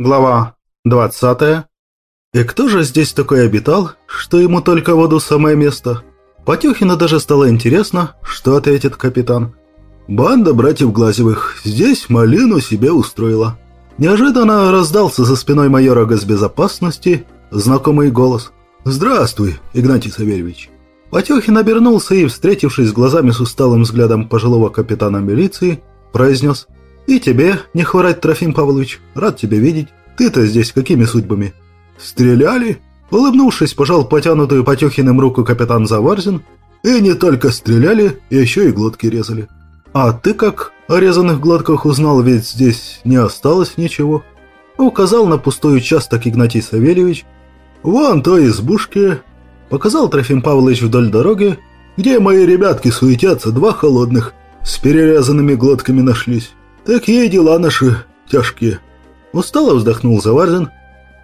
Глава 20. И кто же здесь такой обитал, что ему только воду самое место? Потехину даже стало интересно, что ответит капитан. Банда братьев Глазевых здесь малину себе устроила. Неожиданно раздался за спиной майора госбезопасности знакомый голос. «Здравствуй, Игнатий Савельевич». Потехин обернулся и, встретившись глазами с усталым взглядом пожилого капитана милиции, произнес «И тебе не хворать, Трофим Павлович, рад тебя видеть. Ты-то здесь какими судьбами?» «Стреляли?» Улыбнувшись, пожал потянутую Потехиным руку капитан Заварзин. «И не только стреляли, еще и глотки резали». «А ты как о резаных глотках узнал, ведь здесь не осталось ничего?» Указал на пустой участок Игнатий Савельевич. «Вон той избушке», — показал Трофим Павлович вдоль дороги, «где мои ребятки суетятся, два холодных, с перерезанными глотками нашлись. Такие дела наши тяжкие. Устало вздохнул Заварзин.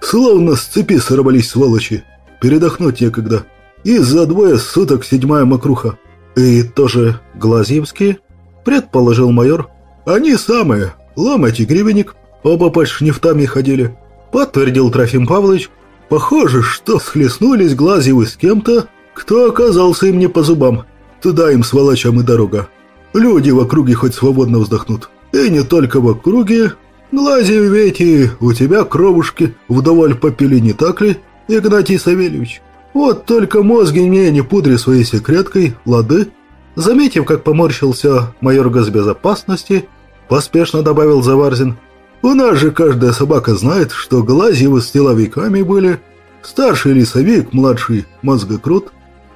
Словно с цепи сорвались сволочи. Передохнуть некогда. И за двое суток седьмая мокруха. И тоже Глазьевские? Предположил майор. Они самые. Ломать и гривенник. Оба под шнифтами ходили. Подтвердил Трофим Павлович. Похоже, что схлестнулись Глазьевы с кем-то, кто оказался им не по зубам. Туда им, сволочам, и дорога. Люди в округе хоть свободно вздохнут. И не только в округе. Глазев ведь и у тебя кровушки вдоволь попили, не так ли, Игнатий Савельевич? Вот только мозги мне не пудри своей секреткой, лады. Заметив, как поморщился майор госбезопасности, поспешно добавил Заварзин. У нас же каждая собака знает, что Глазьевы с деловиками были. Старший лесовик, младший мозгокрут.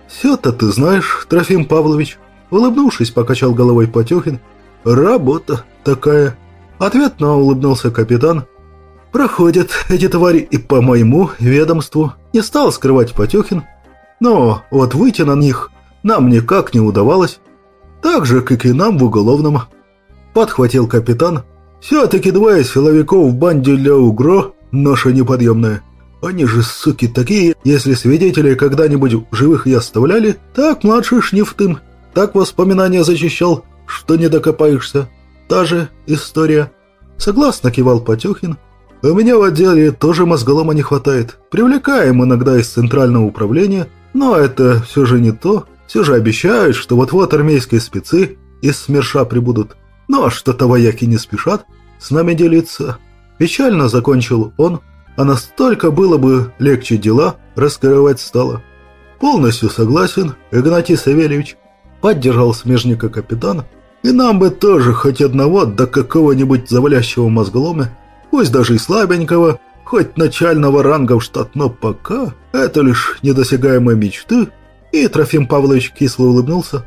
Все-то ты знаешь, Трофим Павлович. Улыбнувшись, покачал головой Потехин. Работа такая. Ответно улыбнулся капитан. Проходят эти твари и по моему ведомству. Не стал скрывать Потехин. Но вот выйти на них нам никак не удавалось. Так же, как и нам в уголовном. Подхватил капитан. Все-таки двое силовиков в банде для УГРО – ноша неподъемная. Они же, суки, такие, если свидетелей когда-нибудь живых и оставляли, так младший шнифтым, так воспоминания зачищал, что не докопаешься. Та же история. Согласно кивал Потехин. У меня в отделе тоже мозголома не хватает. Привлекаем иногда из центрального управления, но это все же не то. Все же обещают, что вот-вот армейские спецы из СМЕРШа прибудут. Но что-то вояки не спешат с нами делиться. Печально закончил он, а настолько было бы легче дела раскрывать стало. Полностью согласен, Игнатий Савельевич. Поддержал смежника капитана. И нам бы тоже хоть одного до какого-нибудь завалящего мозголома, пусть даже и слабенького, хоть начального ранга в штат, но пока это лишь недосягаемые мечты. И Трофим Павлович кисло улыбнулся.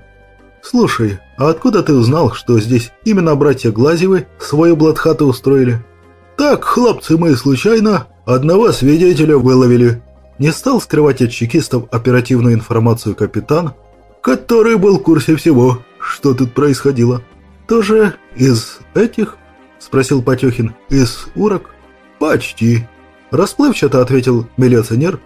«Слушай, а откуда ты узнал, что здесь именно братья Глазевы свою бладхату устроили?» «Так, хлопцы мы случайно одного свидетеля выловили». Не стал скрывать от чекистов оперативную информацию капитан, который был в курсе всего, что тут происходило. Тоже из этих? Спросил Потехин. Из урок? Почти. Расплывчато ответил милиционер.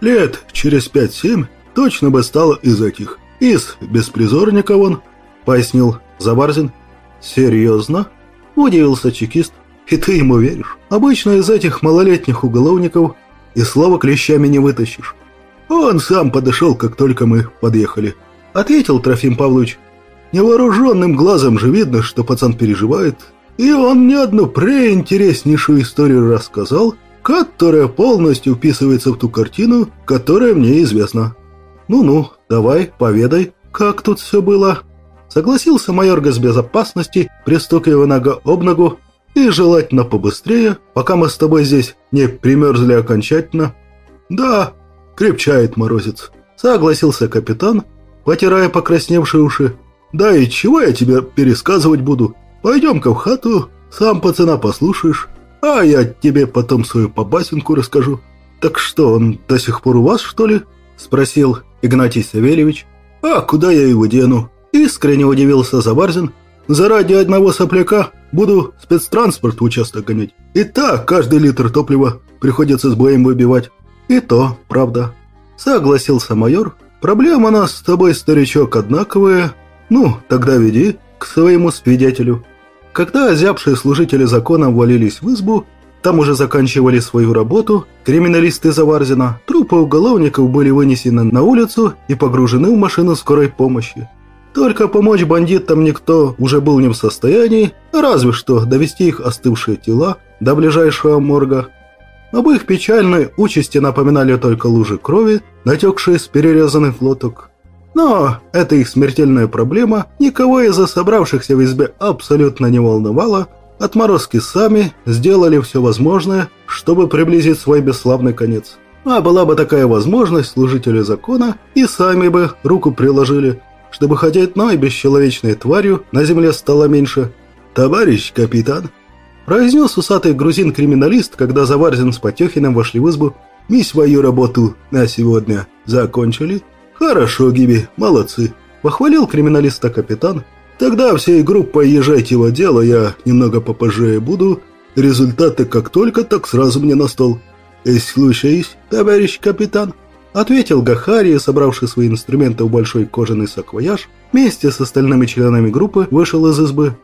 Лет через пять-семь точно бы стало из этих. Из беспризорника вон, пояснил Забарзин. Серьезно? Удивился чекист. И ты ему веришь? Обычно из этих малолетних уголовников и слова клещами не вытащишь. Он сам подошел, как только мы подъехали. Ответил Трофим Павлович. Невооруженным глазом же видно, что пацан переживает. И он мне одну преинтереснейшую историю рассказал, которая полностью вписывается в ту картину, которая мне известна. Ну-ну, давай, поведай, как тут все было. Согласился майор госбезопасности, пристукивая нога об ногу, и желательно побыстрее, пока мы с тобой здесь не примерзли окончательно. Да, крепчает морозец, согласился капитан, потирая покрасневшие уши. Да и чего я тебе пересказывать буду? Пойдем-ка в хату, сам пацана послушаешь, а я тебе потом свою побасенку расскажу. Так что, он до сих пор у вас, что ли? Спросил Игнатий Савельевич. А куда я его дену? Искренне удивился Заварзин. Заради одного сопляка буду спецтранспорт в участок гонять. И так каждый литр топлива приходится с боем выбивать. И то, правда. Согласился майор. Проблема нас с тобой, старичок, однаковая. «Ну, тогда веди к своему свидетелю». Когда озябшие служители закона ввалились в избу, Там уже заканчивали свою работу криминалисты Заварзина. Трупы уголовников были вынесены на улицу и погружены в машину скорой помощи. Только помочь бандитам никто уже был не в состоянии, разве что довести их остывшие тела до ближайшего морга. Об их печальной участи напоминали только лужи крови, натекшие с перерезанных лоток. Но эта их смертельная проблема никого из собравшихся в избе абсолютно не волновала. Отморозки сами сделали все возможное, чтобы приблизить свой бесславный конец. А была бы такая возможность, служители закона и сами бы руку приложили – чтобы хоть одной бесчеловечной тварью на земле стало меньше. «Товарищ капитан!» произнес усатый грузин-криминалист, когда Заварзин с Потехиным вошли в избу. «Мы свою работу на сегодня закончили?» «Хорошо, Гиби, молодцы!» Похвалил криминалиста капитан. «Тогда всей группой езжайте в отдел, а я немного попозже буду. Результаты как только, так сразу мне на стол». «Слушаюсь, товарищ капитан!» ответил Гахари, собравший свои инструменты в большой кожаный саквояж, вместе с остальными членами группы вышел из избы.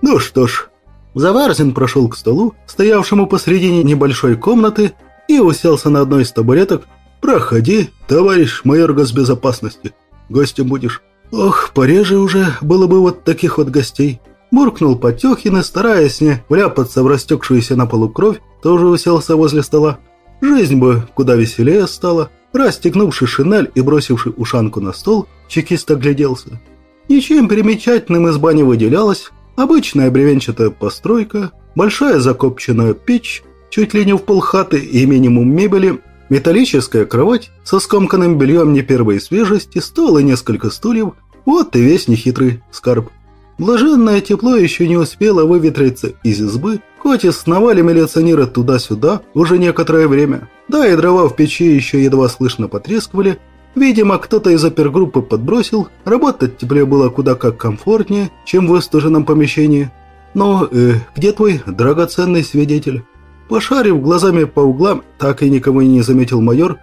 Ну что ж, Заварзин прошел к столу, стоявшему посредине небольшой комнаты, и уселся на одной из табуреток. «Проходи, товарищ майор госбезопасности, гостем будешь». «Ох, пореже уже было бы вот таких вот гостей». Муркнул Потехин и, стараясь не вляпаться в растекшуюся на полу кровь, тоже уселся возле стола. Жизнь бы куда веселее стала. Расстегнувший шинель и бросивший ушанку на стол, чекист огляделся. Ничем примечательным изба не выделялась. Обычная бревенчатая постройка, большая закопченная печь, чуть ли не в полхаты и минимум мебели, металлическая кровать со скомканным бельем не первой свежести, стол и несколько стульев. Вот и весь нехитрый скарб. Блаженное тепло еще не успело выветриться из избы, хоть и сновали милиционеры туда-сюда уже некоторое время. Да, и дрова в печи еще едва слышно потрескивали. Видимо, кто-то из опергруппы подбросил. Работать теплее было куда как комфортнее, чем в выстуженном помещении. Но э, где твой драгоценный свидетель? Пошарив глазами по углам, так и никого не заметил майор.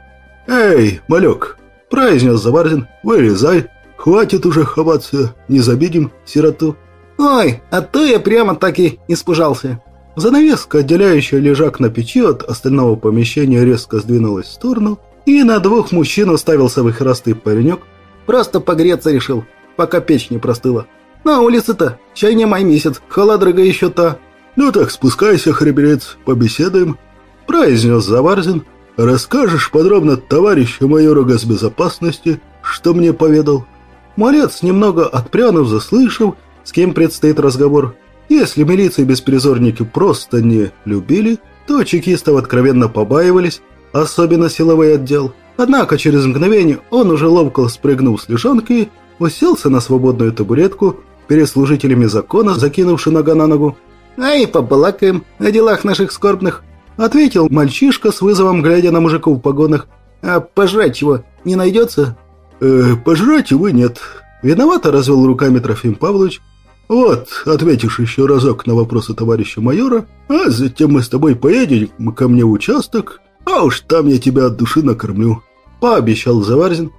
«Эй, малек!» – произнес Заварзин. «Вылезай! Хватит уже ховаться, не забидим сироту!» «Ой, а то я прямо так и испужался!» Занавеска, отделяющая лежак на печи от остального помещения, резко сдвинулась в сторону, и на двух мужчин уставился выхрастый паренек. «Просто погреться решил, пока печь не простыла. На улице-то, чай не май месяц, холодрыга еще та». «Ну так спускайся, хребрец, побеседуем», – произнес Заварзин. «Расскажешь подробно товарищу майору госбезопасности, что мне поведал». Малец, немного отпрянув, заслышав, с кем предстоит разговор, если милиции беспризорники просто не любили, то чекистов откровенно побаивались, особенно силовой отдел. Однако через мгновение он уже ловко спрыгнул с лежанки, уселся на свободную табуретку перед служителями закона, закинувши нога на ногу. «Ай, побалакаем о делах наших скорбных», — ответил мальчишка с вызовом, глядя на мужиков в погонах. «А пожрать чего, не найдется?» «Э, пожрать, увы, нет». Виновато развел руками Трофим Павлович. «Вот, ответишь еще разок на вопросы товарища майора, а затем мы с тобой поедем ко мне в участок, а уж там я тебя от души накормлю», — пообещал Заварзин.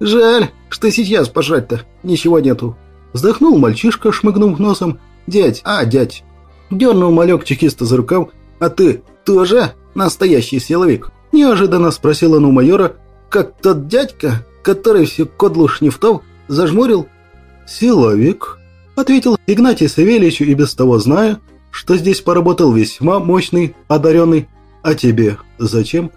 «Жаль, что сейчас пожрать-то ничего нету», — вздохнул мальчишка, шмыгнув носом. «Дядь, а, дядь!» Дернул малек чекиста за рукав. «А ты тоже настоящий силовик?» Неожиданно спросил он у майора, как тот дядька, который всю кодлу шнифтов зажмурил. «Силовик?» ответил Игнатий Савельевич и без того зная, что здесь поработал весьма мощный, одаренный. А тебе зачем?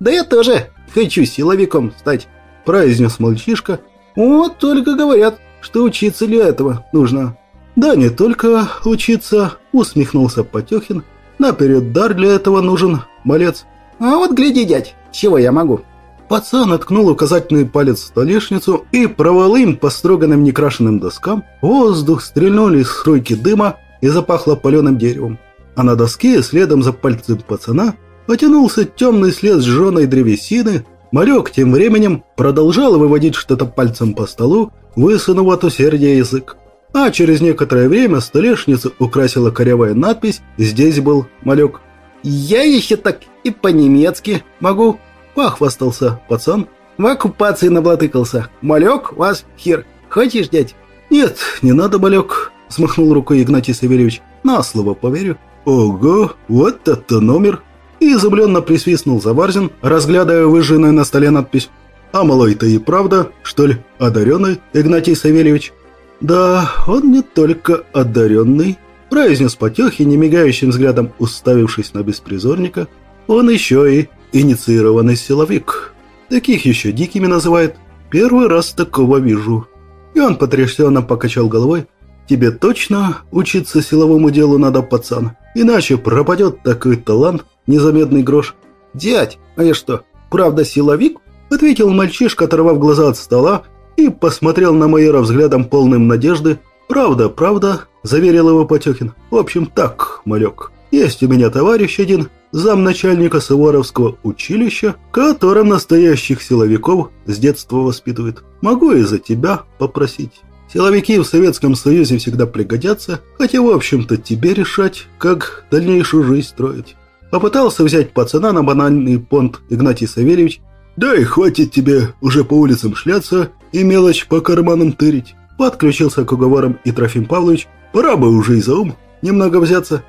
Да я тоже хочу силовиком стать, произнес мальчишка. Вот только говорят, что учиться для этого нужно. Да не только учиться, усмехнулся Потехин. Наперед дар для этого нужен, малец. А вот гляди, дядь, чего я могу? Пацан откнул указательный палец в столешницу, и провалым по строганным некрашенным доскам воздух стрельнули из струйки дыма и запахло паленым деревом. А на доске, следом за пальцем пацана, потянулся темный след сжженной древесины. Малек тем временем продолжал выводить что-то пальцем по столу, высунув от усердия язык. А через некоторое время столешницу украсила корявая надпись «Здесь был малек». «Я еще так и по-немецки могу», Похвастался пацан. В оккупации наблатыкался. Малек, вас хер. Хочешь, дядь? Нет, не надо, малек. Смахнул рукой Игнатий Савельевич. На слово поверю. Ого, вот это номер! И изумленно присвистнул Заварзин, разглядывая выжженную на столе надпись. А малой-то и правда, что ли, одаренный Игнатий Савельевич? Да, он не только одаренный, произнес Потехи, немигающим взглядом уставившись на беспризорника, он еще и инициированный силовик. Таких еще дикими называют. Первый раз такого вижу. И он потрясенно покачал головой. Тебе точно учиться силовому делу надо, пацан? Иначе пропадет такой талант, незаметный грош. Дядь, а я что, правда силовик? Ответил мальчишка, оторвав глаза от стола и посмотрел на майора взглядом полным надежды. «Правда, правда», – заверил его Потехин. «В общем, так, малек, есть у меня товарищ один, замначальника Суворовского училища, которым настоящих силовиков с детства воспитывает. Могу и за тебя попросить». Силовики в Советском Союзе всегда пригодятся, хотя, в общем-то, тебе решать, как дальнейшую жизнь строить. Попытался взять пацана на банальный понт Игнатий Савельевич. Да и хватит тебе уже по улицам шляться и мелочь по карманам тырить. Подключился к уговорам и Трофим Павлович. Пора бы уже и за ум немного взяться.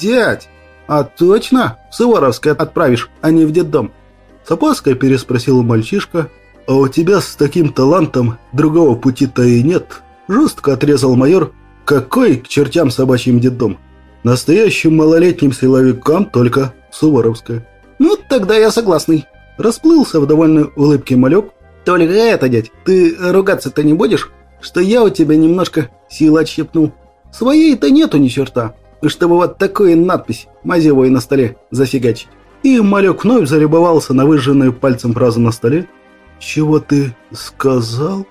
«Дядь, а точно в Суворовское отправишь, а не в детдом?» С опаской переспросил мальчишка. «А у тебя с таким талантом другого пути-то и нет», Жестко отрезал майор. Какой к чертям собачьим детдом? Настоящим малолетним силовикам только Суворовская. Ну, тогда я согласный. Расплылся в довольной улыбке малек. Только это, дядь, ты ругаться-то не будешь? Что я у тебя немножко силы отщепнул. Своей-то нету ни черта. Чтобы вот такую надпись мазевой на столе зафигачить. И малек вновь зарябовался на выжженную пальцем фразу на столе. «Чего ты сказал?»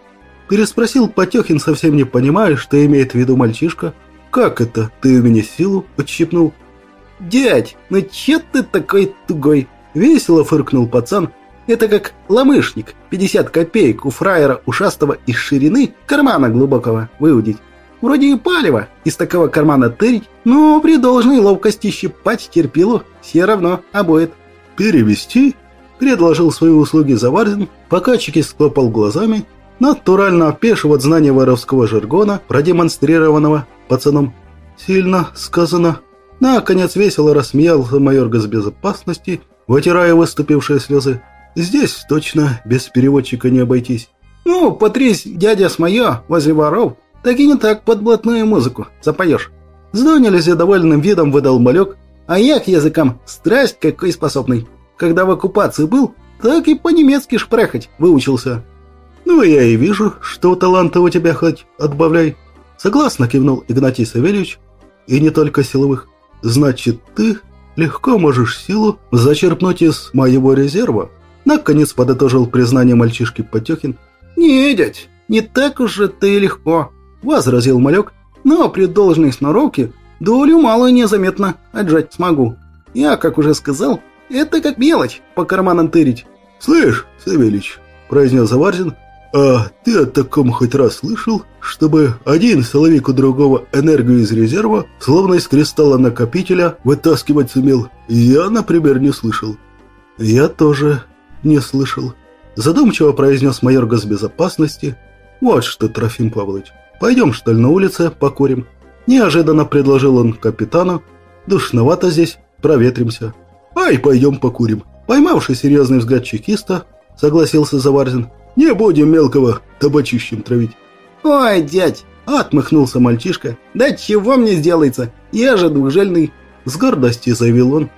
Переспросил Потехин, совсем не понимая, что имеет в виду мальчишка. «Как это? Ты у меня силу отщипнул?» «Дядь, ну че ты такой тугой?» Весело фыркнул пацан. «Это как ломышник. 50 копеек у фраера ушастого из ширины кармана глубокого выудить. Вроде и палево из такого кармана тырить, но при должной ловкости щипать терпилу все равно обоит». «Перевести?» – предложил свои услуги Заварзин, пока Чекист склопал глазами натурально опешив от знания воровского жаргона, продемонстрированного пацаном. «Сильно сказано». Наконец весело рассмеялся майор госбезопасности, вытирая выступившие слезы. «Здесь точно без переводчика не обойтись». «Ну, потрись, дядя с моё, возле воров, так и не так под блатную музыку запоешь». С до довольным видом выдал малек, а я к языкам страсть какой способный. Когда в оккупации был, так и по-немецки шпрехать выучился. «Ну, я и вижу, что таланта у тебя хоть отбавляй». Согласно кивнул Игнатий Савельевич. «И не только силовых. Значит, ты легко можешь силу зачерпнуть из моего резерва». Наконец подытожил признание мальчишки Потехин. «Не, дядь, не так уж это и легко», — возразил малек. «Но при должной сноровке долю малую незаметно отжать смогу. Я, как уже сказал, это как мелочь по карманам тырить». «Слышь, Савельич», — произнес Заварзин, «А ты о таком хоть раз слышал, чтобы один силовик у другого энергию из резерва, словно из кристалла накопителя, вытаскивать сумел? Я, например, не слышал». «Я тоже не слышал», – задумчиво произнес майор госбезопасности. «Вот что, Трофим Павлович, пойдем, что ли, на улице покурим?» Неожиданно предложил он капитану. «Душновато здесь, проветримся». «Ай, пойдем покурим». Поймавший серьезный взгляд чекиста, согласился Заварзин. Не будем мелкого табачищем травить. Ой, дядь, отмахнулся мальчишка. Да чего мне сделается? Я же двухжельный. С гордостью заявил он.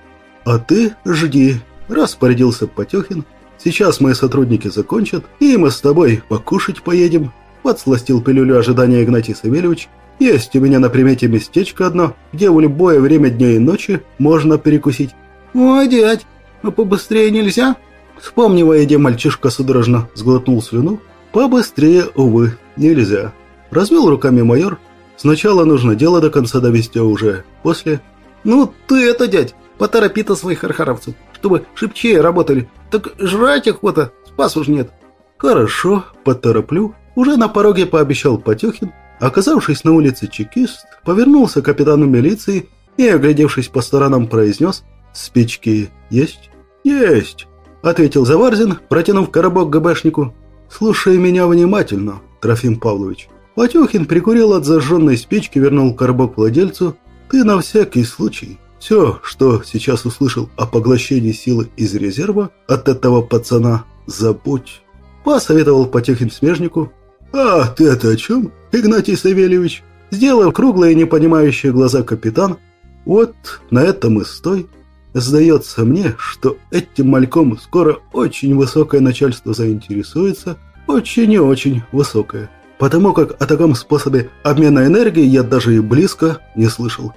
А ты жди, распорядился Потехин. Сейчас мои сотрудники закончат, и мы с тобой покушать поедем. Подсластил пилюлю ожидания Игнатий Савельевич. Есть у меня на примете местечко одно, где в любое время дня и ночи можно перекусить. Ой, дядь, а побыстрее нельзя? Вспомнив о еде, мальчишка судорожно сглотнул слюну. Побыстрее, увы, нельзя. Развел руками майор. Сначала нужно дело до конца довести, а уже после... Ну ты это, дядь, поторопи-то своих архаровцев, чтобы шибчее работали. Так жрать охота, спас уж нет. Хорошо, потороплю. Уже на пороге пообещал Потехин. Оказавшись на улице чекист, повернулся к капитану милиции и, оглядевшись по сторонам, произнес «Спички есть?» «Есть!» Ответил Заварзин, протянув коробок ГБшнику. «Слушай меня внимательно, Трофим Павлович». Потехин прикурил от зажженной спички, вернул коробок владельцу. «Ты на всякий случай Все, что сейчас услышал о поглощении силы из резерва от этого пацана, забудь. Посоветовал Потехин смежнику. «А, ты это о чем, Игнатий Савельевич?» Сделав круглые непонимающие глаза капитан, «Вот на этом и стой. Сдается мне, что этим мальком скоро очень высокое начальство заинтересуется, очень и очень высокое, потому как о таком способе обмена энергии я даже и близко не слышал.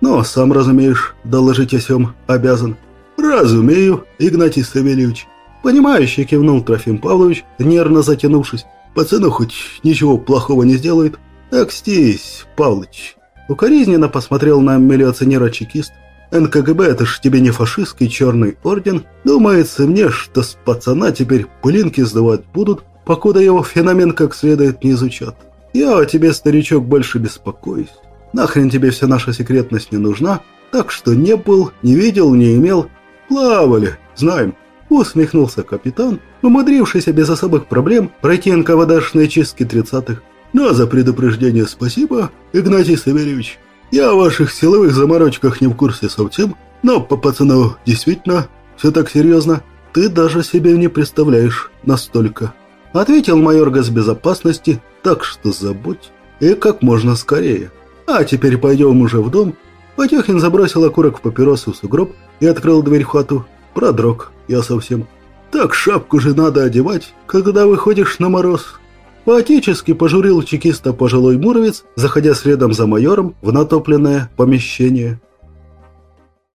Но, сам разумеешь, доложить о сём обязан. Разумею, Игнатий Савельевич. Понимающий кивнул Трофим Павлович, нервно затянувшись. Пацану хоть ничего плохого не сделает. Так стись, Павлович. Укоризненно посмотрел на милиционера-чекист. НКГБ это ж тебе не фашистский черный орден. Думается мне, что с пацана теперь пылинки сдавать будут, покуда его феномен как следует не изучат. Я о тебе, старичок, больше беспокоюсь. Нахрен тебе вся наша секретность не нужна, так что не был, не видел, не имел. Плавали, знаем. Усмехнулся капитан, умудрившийся без особых проблем пройти НКВДшные чистки тридцатых. Но за предупреждение спасибо, Игнатий Савельевич. Я о ваших силовых заморочках не в курсе совсем, но по пацану действительно все так серьезно. Ты даже себе не представляешь настолько. Ответил майор госбезопасности, так что забудь и как можно скорее. А теперь пойдем уже в дом. Потехин забросил окурок в папиросу в сугроб и открыл дверь хату. Продрог я совсем. Так шапку же надо одевать, когда выходишь на мороз. Поотечески пожурил чекиста пожилой муровец, заходя следом за майором в натопленное помещение.